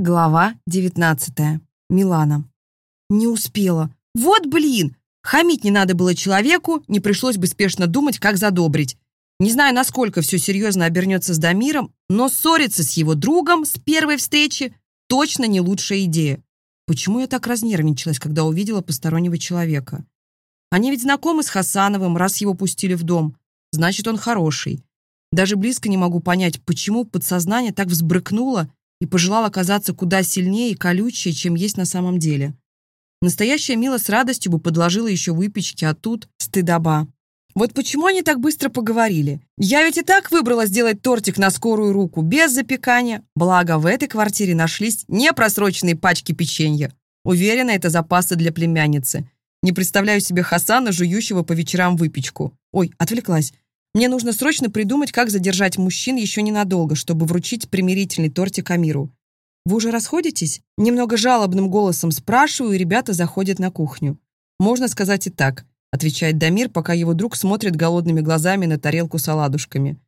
Глава 19. Милана. Не успела. Вот блин! Хамить не надо было человеку, не пришлось бы спешно думать, как задобрить. Не знаю, насколько все серьезно обернется с Дамиром, но ссориться с его другом с первой встречи точно не лучшая идея. Почему я так разнервничалась, когда увидела постороннего человека? Они ведь знакомы с Хасановым, раз его пустили в дом. Значит, он хороший. Даже близко не могу понять, почему подсознание так взбрыкнуло, и пожелал оказаться куда сильнее и колючее, чем есть на самом деле. Настоящая Мила с радостью бы подложила еще выпечки, а тут стыдоба. Вот почему они так быстро поговорили? Я ведь и так выбрала сделать тортик на скорую руку, без запекания. Благо, в этой квартире нашлись непросроченные пачки печенья. Уверена, это запасы для племянницы. Не представляю себе Хасана, жующего по вечерам выпечку. Ой, отвлеклась. Мне нужно срочно придумать, как задержать мужчин еще ненадолго, чтобы вручить примирительный тортик Амиру. Вы уже расходитесь? Немного жалобным голосом спрашиваю, и ребята заходят на кухню. Можно сказать и так, отвечает Дамир, пока его друг смотрит голодными глазами на тарелку с оладушками.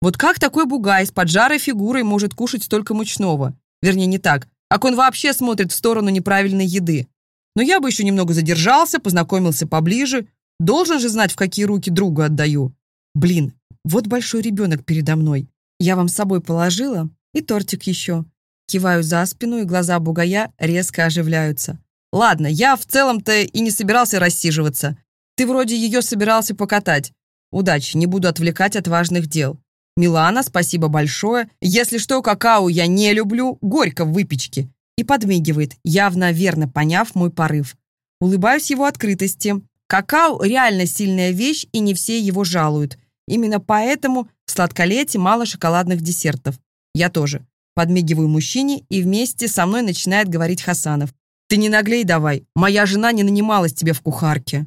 Вот как такой бугай с поджарой фигурой может кушать столько мучного? Вернее, не так. Как он вообще смотрит в сторону неправильной еды? Но я бы еще немного задержался, познакомился поближе. Должен же знать, в какие руки другу отдаю. Блин, вот большой ребенок передо мной. Я вам с собой положила и тортик еще. Киваю за спину, и глаза бугая резко оживляются. Ладно, я в целом-то и не собирался рассиживаться. Ты вроде ее собирался покатать. Удачи, не буду отвлекать от важных дел. Милана, спасибо большое. Если что, какао я не люблю, горько в выпечке. И подмигивает, явно верно поняв мой порыв. Улыбаюсь его открытости. Какао реально сильная вещь, и не все его жалуют. Именно поэтому в сладколете мало шоколадных десертов. Я тоже. Подмигиваю мужчине, и вместе со мной начинает говорить Хасанов. «Ты не наглей давай, моя жена не нанималась тебе в кухарке».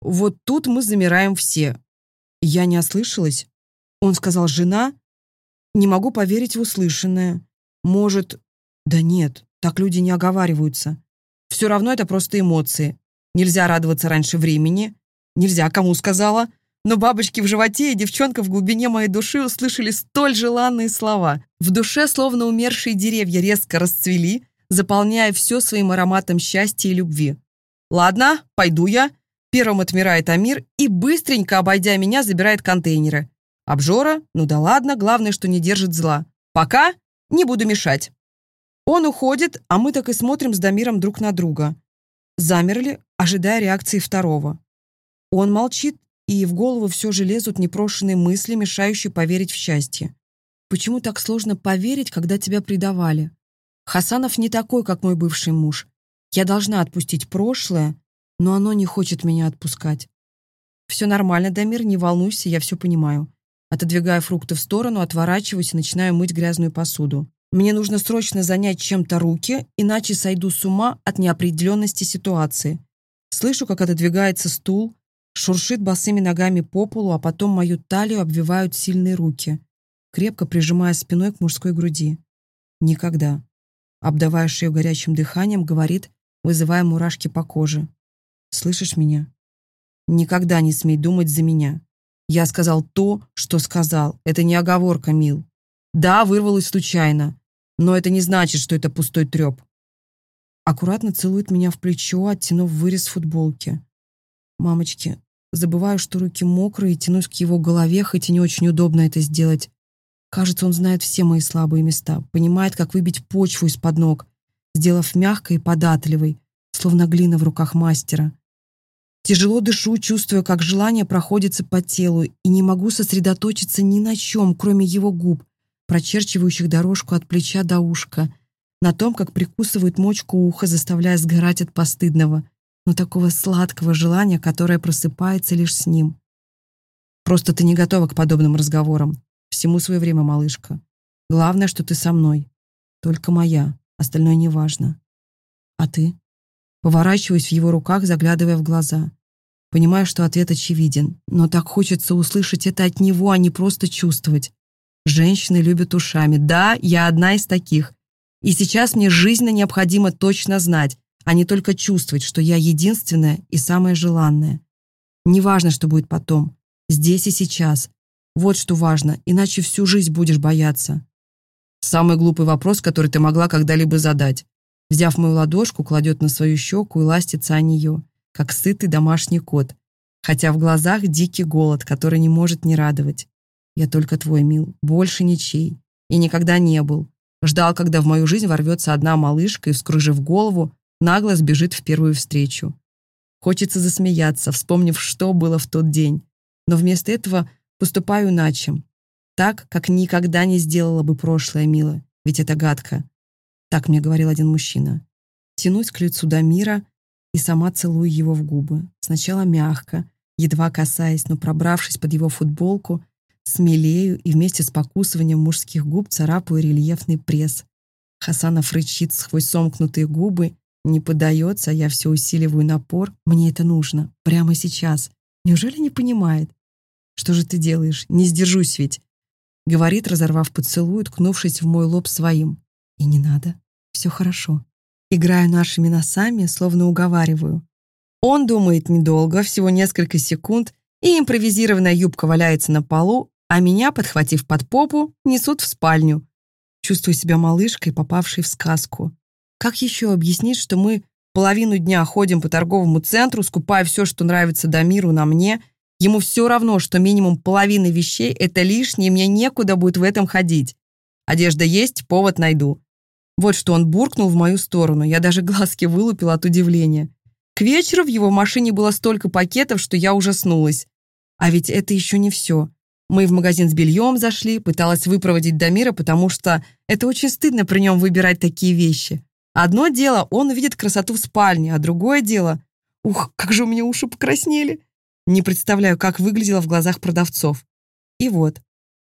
Вот тут мы замираем все. Я не ослышалась. Он сказал «жена». Не могу поверить в услышанное. Может... Да нет, так люди не оговариваются. Все равно это просто эмоции. Нельзя радоваться раньше времени. Нельзя, кому сказала но бабочки в животе и девчонка в глубине моей души услышали столь желанные слова. В душе, словно умершие деревья, резко расцвели, заполняя все своим ароматом счастья и любви. «Ладно, пойду я». Первым отмирает Амир и, быстренько обойдя меня, забирает контейнеры. Обжора? Ну да ладно, главное, что не держит зла. Пока не буду мешать. Он уходит, а мы так и смотрим с Дамиром друг на друга. Замерли, ожидая реакции второго. Он молчит, и в голову все же лезут непрошенные мысли, мешающие поверить в счастье. Почему так сложно поверить, когда тебя предавали? Хасанов не такой, как мой бывший муж. Я должна отпустить прошлое, но оно не хочет меня отпускать. Все нормально, Дамир, не волнуйся, я все понимаю. Отодвигая фрукты в сторону, отворачиваюсь и начинаю мыть грязную посуду. Мне нужно срочно занять чем-то руки, иначе сойду с ума от неопределенности ситуации. Слышу, как отодвигается стул, шуршит босыми ногами по полу, а потом мою талию обвивают сильные руки, крепко прижимая спиной к мужской груди. Никогда. Обдавая шею горячим дыханием, говорит, вызывая мурашки по коже. «Слышишь меня? Никогда не смей думать за меня. Я сказал то, что сказал. Это не оговорка, мил. Да, вырвалось случайно, но это не значит, что это пустой треп. Аккуратно целует меня в плечо, оттянув вырез футболки. Мамочки, забываю, что руки мокрые, тянусь к его голове, хоть и не очень удобно это сделать. Кажется, он знает все мои слабые места, понимает, как выбить почву из-под ног, сделав мягкой и податливой, словно глина в руках мастера. Тяжело дышу, чувствуя, как желание проходится по телу, и не могу сосредоточиться ни на чем, кроме его губ, прочерчивающих дорожку от плеча до ушка, на том, как прикусывает мочку уха, заставляя сгорать от постыдного но такого сладкого желания, которое просыпается лишь с ним. Просто ты не готова к подобным разговорам. Всему свое время, малышка. Главное, что ты со мной. Только моя. Остальное не важно. А ты? Поворачиваюсь в его руках, заглядывая в глаза. Понимаю, что ответ очевиден, но так хочется услышать это от него, а не просто чувствовать. Женщины любят ушами. Да, я одна из таких. И сейчас мне жизненно необходимо точно знать, а не только чувствовать, что я единственная и самая желанная. Неважно, что будет потом, здесь и сейчас. Вот что важно, иначе всю жизнь будешь бояться. Самый глупый вопрос, который ты могла когда-либо задать. Взяв мою ладошку, кладет на свою щеку и ластится о нее, как сытый домашний кот, хотя в глазах дикий голод, который не может не радовать. Я только твой, мил, больше ничей. И никогда не был. Ждал, когда в мою жизнь ворвется одна малышка и, вскружив голову, нагло сбежит в первую встречу. Хочется засмеяться, вспомнив, что было в тот день. Но вместо этого поступаю иначе. Так, как никогда не сделала бы прошлое, мило. Ведь это гадко. Так мне говорил один мужчина. Тянусь к лицу Дамира и сама целую его в губы. Сначала мягко, едва касаясь, но пробравшись под его футболку, смелею и вместе с покусыванием мужских губ царапаю рельефный пресс. Хасанов рычит сквозь сомкнутые губы, не поддается, я все усиливаю напор. Мне это нужно. Прямо сейчас. Неужели не понимает? Что же ты делаешь? Не сдержусь ведь. Говорит, разорвав поцелуй, ткнувшись в мой лоб своим. И не надо. Все хорошо. Играю нашими носами, словно уговариваю. Он думает недолго, всего несколько секунд, и импровизированная юбка валяется на полу, а меня, подхватив под попу, несут в спальню. Чувствую себя малышкой, попавшей в сказку. Как еще объяснить, что мы половину дня ходим по торговому центру, скупая все, что нравится Дамиру на мне, ему все равно, что минимум половины вещей — это лишнее, мне некуда будет в этом ходить. Одежда есть, повод найду. Вот что он буркнул в мою сторону, я даже глазки вылупила от удивления. К вечеру в его машине было столько пакетов, что я ужаснулась. А ведь это еще не все. Мы в магазин с бельем зашли, пыталась выпроводить Дамира, потому что это очень стыдно при нем выбирать такие вещи. Одно дело, он увидит красоту в спальне, а другое дело... Ух, как же у меня уши покраснели. Не представляю, как выглядело в глазах продавцов. И вот,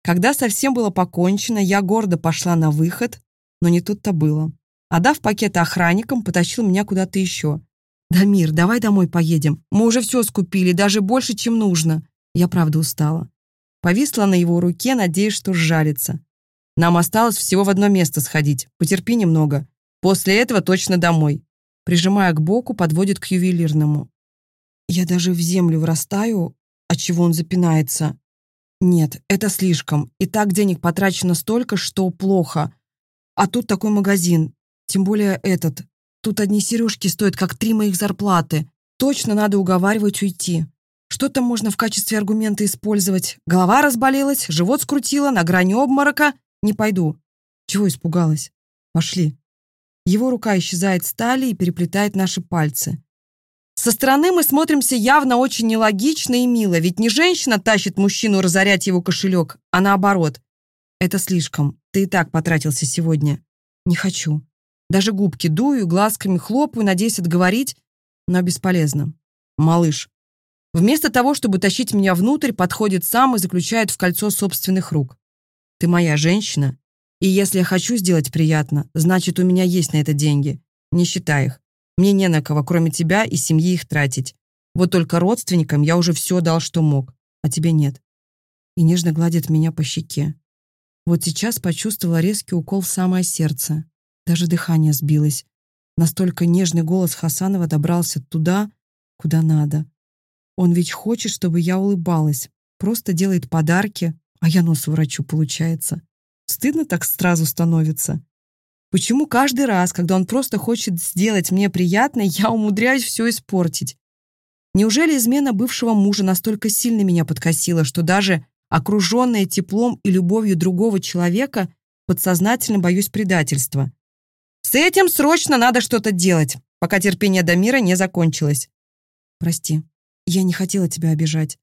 когда совсем было покончено, я гордо пошла на выход, но не тут-то было. Отдав пакеты охранникам, потащил меня куда-то еще. «Дамир, давай домой поедем. Мы уже все скупили, даже больше, чем нужно». Я правда устала. Повисла на его руке, надеясь, что сжалится. Нам осталось всего в одно место сходить. Потерпи немного. После этого точно домой. Прижимая к боку, подводит к ювелирному. Я даже в землю врастаю, от чего он запинается. Нет, это слишком. И так денег потрачено столько, что плохо. А тут такой магазин. Тем более этот. Тут одни сережки стоят, как три моих зарплаты. Точно надо уговаривать уйти. Что там можно в качестве аргумента использовать? Голова разболелась, живот скрутила, на грани обморока. Не пойду. Чего испугалась? Пошли. Его рука исчезает с талии и переплетает наши пальцы. Со стороны мы смотримся явно очень нелогично и мило, ведь не женщина тащит мужчину разорять его кошелек, а наоборот. Это слишком. Ты и так потратился сегодня. Не хочу. Даже губки дую, глазками хлопаю, надеясь отговорить, но бесполезно. Малыш, Вместо того, чтобы тащить меня внутрь, подходит сам и заключает в кольцо собственных рук. Ты моя женщина, и если я хочу сделать приятно, значит, у меня есть на это деньги. Не считай их. Мне не на кого, кроме тебя и семьи, их тратить. Вот только родственникам я уже все дал, что мог, а тебе нет. И нежно гладит меня по щеке. Вот сейчас почувствовала резкий укол в самое сердце. Даже дыхание сбилось. Настолько нежный голос Хасанова добрался туда, куда надо. Он ведь хочет, чтобы я улыбалась. Просто делает подарки, а я нос врачу, получается. Стыдно так сразу становится. Почему каждый раз, когда он просто хочет сделать мне приятно, я умудряюсь все испортить? Неужели измена бывшего мужа настолько сильно меня подкосила, что даже окруженная теплом и любовью другого человека, подсознательно боюсь предательства? С этим срочно надо что-то делать, пока терпение Дамира не закончилось. Прости, я не хотела тебя обижать.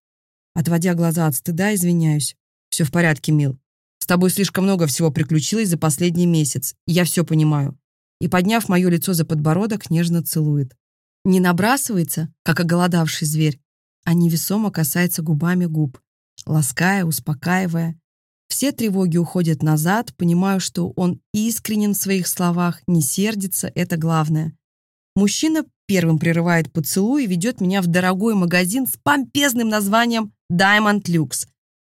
Отводя глаза от стыда, извиняюсь. Все в порядке, Мил. Тобой слишком много всего приключилось за последний месяц. Я все понимаю. И, подняв мое лицо за подбородок, нежно целует. Не набрасывается, как оголодавший зверь, а невесомо касается губами губ, лаская, успокаивая. Все тревоги уходят назад, понимаю, что он искренен в своих словах, не сердится, это главное. Мужчина первым прерывает поцелуй и ведет меня в дорогой магазин с помпезным названием Diamond Lux.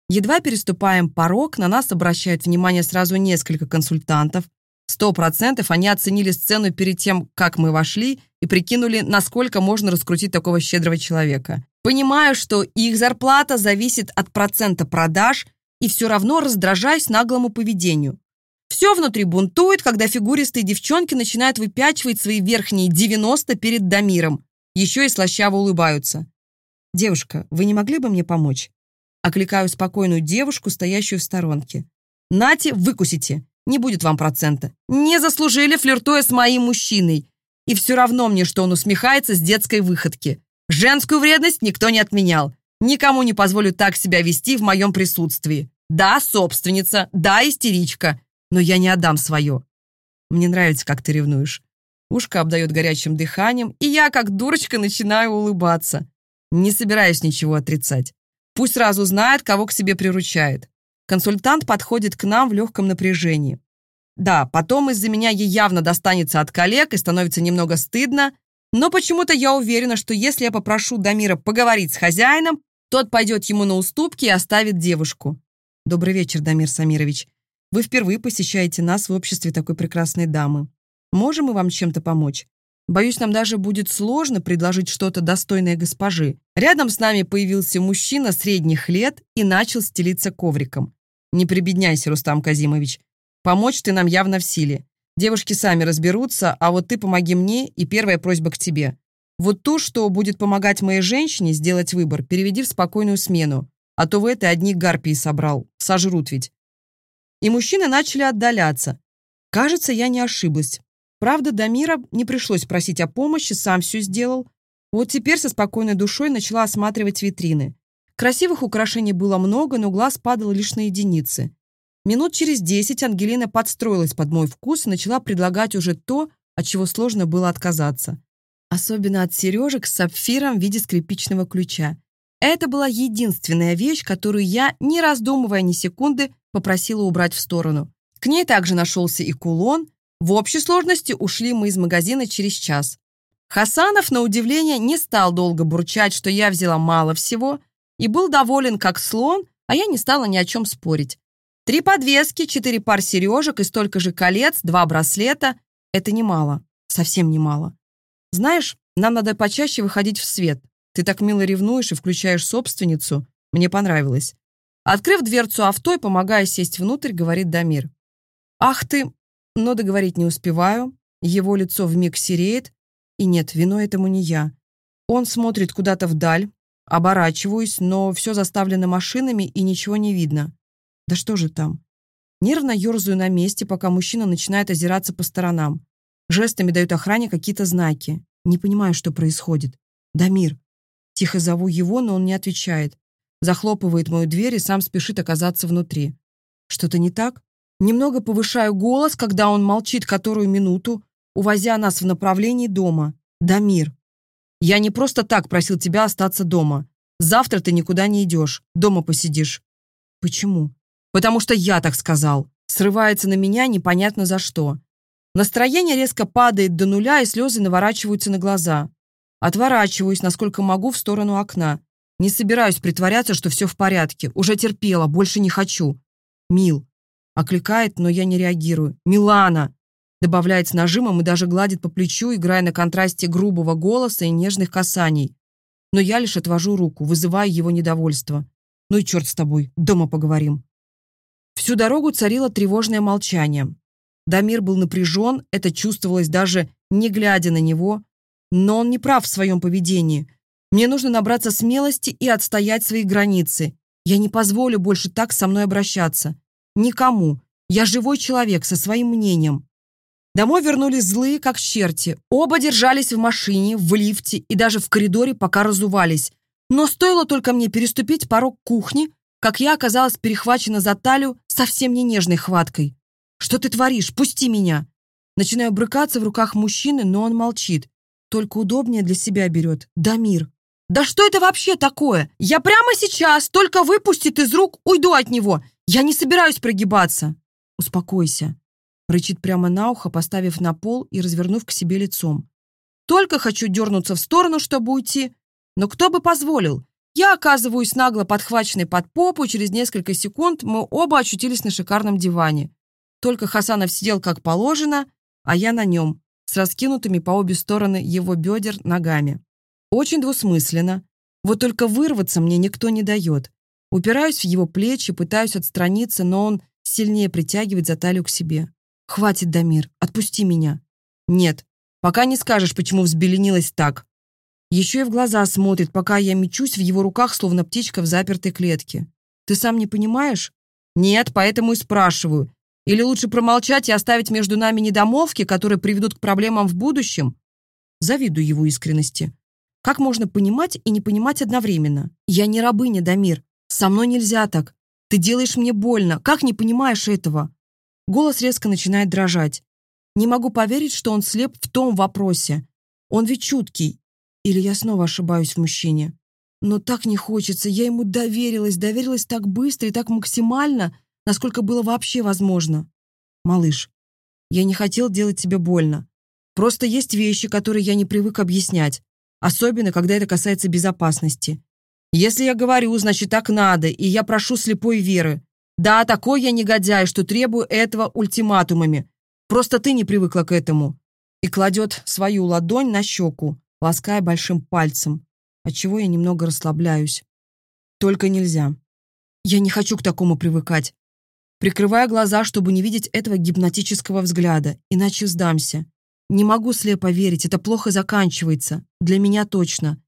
Едва переступаем порог, на нас обращают внимание сразу несколько консультантов. Сто процентов они оценили сцену перед тем, как мы вошли, и прикинули, насколько можно раскрутить такого щедрого человека. Понимаю, что их зарплата зависит от процента продаж, и все равно раздражаюсь наглому поведению. все внутри бунтует, когда фигуристые девчонки начинают выпячивать свои верхние 90 перед Дамиром. Еще и слащаво улыбаются. «Девушка, вы не могли бы мне помочь?» Окликаю спокойную девушку, стоящую в сторонке. «Нате, выкусите. Не будет вам процента. Не заслужили, флиртуя с моим мужчиной. И все равно мне, что он усмехается с детской выходки. Женскую вредность никто не отменял. Никому не позволю так себя вести в моем присутствии. Да, собственница, да, истеричка, но я не отдам свое. Мне нравится, как ты ревнуешь. Ушко обдает горячим дыханием, и я, как дурочка, начинаю улыбаться. Не собираюсь ничего отрицать. Пусть сразу знает, кого к себе приручает. Консультант подходит к нам в легком напряжении. Да, потом из-за меня ей явно достанется от коллег и становится немного стыдно, но почему-то я уверена, что если я попрошу Дамира поговорить с хозяином, тот пойдет ему на уступки и оставит девушку. Добрый вечер, Дамир Самирович. Вы впервые посещаете нас в обществе такой прекрасной дамы. Можем мы вам чем-то помочь? Боюсь, нам даже будет сложно предложить что-то достойное госпожи. Рядом с нами появился мужчина средних лет и начал стелиться ковриком. Не прибедняйся, Рустам Казимович. Помочь ты нам явно в силе. Девушки сами разберутся, а вот ты помоги мне, и первая просьба к тебе. Вот ту, что будет помогать моей женщине сделать выбор, переведи в спокойную смену, а то в этой одни гарпии собрал, сожрут ведь. И мужчины начали отдаляться. Кажется, я не ошиблась. Правда, Дамира не пришлось просить о помощи, сам все сделал. Вот теперь со спокойной душой начала осматривать витрины. Красивых украшений было много, но глаз падал лишь на единицы. Минут через десять Ангелина подстроилась под мой вкус и начала предлагать уже то, от чего сложно было отказаться. Особенно от сережек с сапфиром в виде скрипичного ключа. Это была единственная вещь, которую я, не раздумывая ни секунды, попросила убрать в сторону. К ней также нашелся и кулон. В общей сложности ушли мы из магазина через час. Хасанов, на удивление, не стал долго бурчать, что я взяла мало всего, и был доволен как слон, а я не стала ни о чем спорить. Три подвески, четыре пар сережек и столько же колец, два браслета — это немало, совсем немало. Знаешь, нам надо почаще выходить в свет. Ты так мило ревнуешь и включаешь собственницу. Мне понравилось. Открыв дверцу авто и помогая сесть внутрь, говорит Дамир. «Ах ты!» Но договорить не успеваю. Его лицо вмиг сереет. И нет, вино этому не я. Он смотрит куда-то вдаль. Оборачиваюсь, но все заставлено машинами и ничего не видно. Да что же там? Нервно ерзаю на месте, пока мужчина начинает озираться по сторонам. Жестами дают охране какие-то знаки. Не понимаю, что происходит. Дамир. Тихо зову его, но он не отвечает. Захлопывает мою дверь и сам спешит оказаться внутри. Что-то не так? Немного повышаю голос, когда он молчит которую минуту, увозя нас в направлении дома. Дамир. Я не просто так просил тебя остаться дома. Завтра ты никуда не идешь, дома посидишь. Почему? Потому что я так сказал. Срывается на меня непонятно за что. Настроение резко падает до нуля, и слезы наворачиваются на глаза. Отворачиваюсь, насколько могу, в сторону окна. Не собираюсь притворяться, что все в порядке. Уже терпела, больше не хочу. Мил. Окликает, но я не реагирую. Милана. Добавляет с нажимом и даже гладит по плечу, играя на контрасте грубого голоса и нежных касаний. Но я лишь отвожу руку, вызывая его недовольство. Ну и черт с тобой, дома поговорим. Всю дорогу царило тревожное молчание. Дамир был напряжен, это чувствовалось даже не глядя на него, но он не прав в своем поведении. Мне нужно набраться смелости и отстоять свои границы. Я не позволю больше так со мной обращаться. Никому. Я живой человек со своим мнением. Домой вернулись злые, как черти. Оба держались в машине, в лифте и даже в коридоре, пока разувались. Но стоило только мне переступить порог кухни, как я оказалась перехвачена за талию совсем не нежной хваткой. «Что ты творишь? Пусти меня!» Начинаю брыкаться в руках мужчины, но он молчит. Только удобнее для себя берет. Дамир. «Да что это вообще такое? Я прямо сейчас, только выпустит из рук, уйду от него. Я не собираюсь прогибаться». «Успокойся», — рычит прямо на ухо, поставив на пол и развернув к себе лицом. «Только хочу дернуться в сторону, чтобы уйти. Но кто бы позволил? Я оказываюсь нагло подхваченной под попу, через несколько секунд мы оба очутились на шикарном диване. Только Хасанов сидел как положено, а я на нем, с раскинутыми по обе стороны его бедер ногами. Очень двусмысленно. Вот только вырваться мне никто не дает. Упираюсь в его плечи, пытаюсь отстраниться, но он сильнее притягивает за талию к себе. «Хватит, Дамир, отпусти меня». «Нет, пока не скажешь, почему взбеленилась так». Еще и в глаза смотрит, пока я мечусь в его руках, словно птичка в запертой клетке. «Ты сам не понимаешь?» «Нет, поэтому и спрашиваю. Или лучше промолчать и оставить между нами недомолвки, которые приведут к проблемам в будущем?» Завидую его искренности. Как можно понимать и не понимать одновременно? Я не рабыня, Дамир. Со мной нельзя так. Ты делаешь мне больно. Как не понимаешь этого? Голос резко начинает дрожать. Не могу поверить, что он слеп в том вопросе. Он ведь чуткий. Или я снова ошибаюсь в мужчине? Но так не хочется. Я ему доверилась, доверилась так быстро и так максимально, насколько было вообще возможно. Малыш, я не хотел делать тебе больно. Просто есть вещи, которые я не привык объяснять, особенно когда это касается безопасности. Если я говорю, значит так надо, и я прошу слепой веры. Да, такой я негодяй, что требую этого ультиматумами. Просто ты не привыкла к этому. И кладет свою ладонь на щеку, лаская большим пальцем, отчего я немного расслабляюсь. Только нельзя. Я не хочу к такому привыкать. Прикрывая глаза, чтобы не видеть этого гипнотического взгляда, иначе сдамся. Не могу слепо верить, это плохо заканчивается. Для меня точно.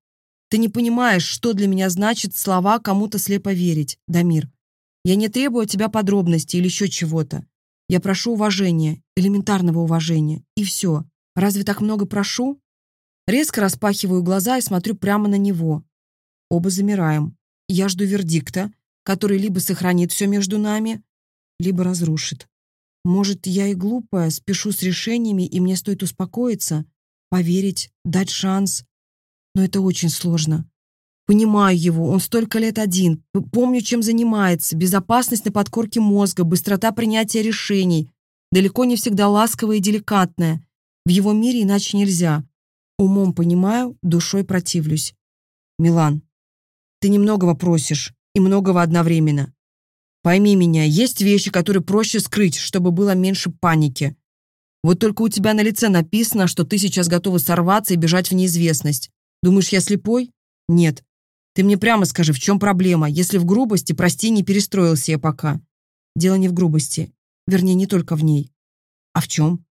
Ты не понимаешь, что для меня значит слова кому-то слепо верить, Дамир. Я не требую от тебя подробностей или еще чего-то. Я прошу уважения, элементарного уважения. И все. Разве так много прошу? Резко распахиваю глаза и смотрю прямо на него. Оба замираем. Я жду вердикта, который либо сохранит все между нами, либо разрушит. Может, я и глупая, спешу с решениями, и мне стоит успокоиться, поверить, дать шанс. Но это очень сложно. Понимаю его, он столько лет один, помню, чем занимается, безопасность на подкорке мозга, быстрота принятия решений, далеко не всегда ласковая и деликатная. В его мире иначе нельзя. Умом понимаю, душой противлюсь. Милан, ты немногого просишь, и многого одновременно. Пойми меня, есть вещи, которые проще скрыть, чтобы было меньше паники. Вот только у тебя на лице написано, что ты сейчас готова сорваться и бежать в неизвестность. Думаешь, я слепой? Нет. Ты мне прямо скажи, в чем проблема? Если в грубости, прости, не перестроился я пока. Дело не в грубости. Вернее, не только в ней. А в чем?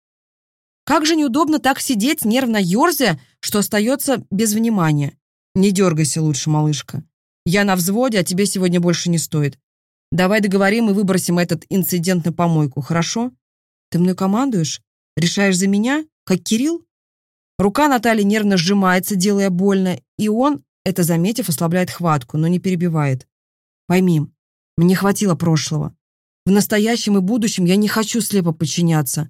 Как же неудобно так сидеть, нервно ерзя, что остается без внимания. Не дергайся лучше, малышка. Я на взводе, а тебе сегодня больше не стоит. Давай договорим и выбросим этот инцидент на помойку, хорошо? Ты мной командуешь? Решаешь за меня? Как Кирилл? Рука Натальи нервно сжимается, делая больно, и он, это заметив, ослабляет хватку, но не перебивает. Пойми, мне хватило прошлого. В настоящем и будущем я не хочу слепо подчиняться.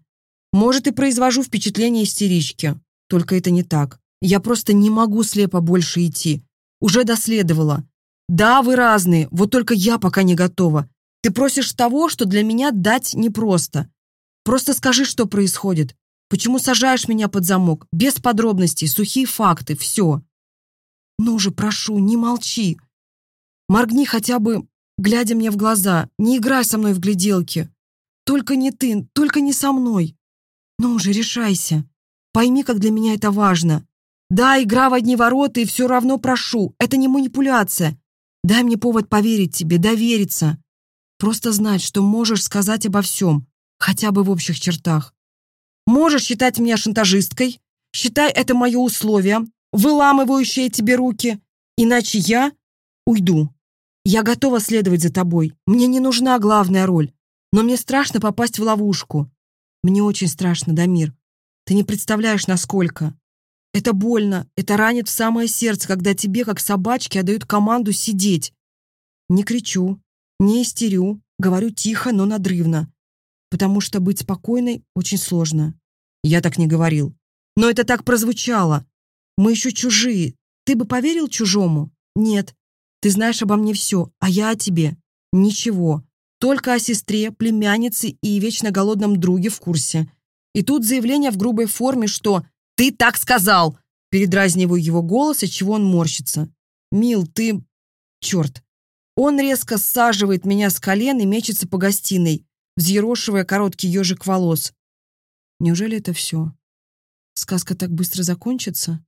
Может, и произвожу впечатление истерички. Только это не так. Я просто не могу слепо больше идти. Уже доследовала. Да, вы разные, вот только я пока не готова. Ты просишь того, что для меня дать непросто. Просто скажи, что происходит. Почему сажаешь меня под замок? Без подробностей, сухие факты, все. Ну же, прошу, не молчи. Моргни хотя бы, глядя мне в глаза. Не играй со мной в гляделки. Только не ты, только не со мной. Ну уже решайся. Пойми, как для меня это важно. Да, игра в одни ворота, и все равно прошу. Это не манипуляция. Дай мне повод поверить тебе, довериться. Просто знать, что можешь сказать обо всем, хотя бы в общих чертах. Можешь считать меня шантажисткой, считай это мое условие, выламывающее тебе руки, иначе я уйду. Я готова следовать за тобой. Мне не нужна главная роль, но мне страшно попасть в ловушку. Мне очень страшно, Дамир. Ты не представляешь, насколько. Это больно, это ранит в самое сердце, когда тебе, как собачке, отдают команду сидеть. Не кричу, не истерю, говорю тихо, но надрывно. Потому что быть спокойной очень сложно. Я так не говорил. Но это так прозвучало. Мы еще чужие. Ты бы поверил чужому? Нет. Ты знаешь обо мне все, а я о тебе. Ничего. Только о сестре, племяннице и вечно голодном друге в курсе. И тут заявление в грубой форме, что «Ты так сказал!» Передразниваю его голос, от чего он морщится. «Мил, ты...» «Черт!» Он резко саживает меня с колен и мечется по гостиной, взъерошивая короткий ежик волос. Неужели это все? Сказка так быстро закончится?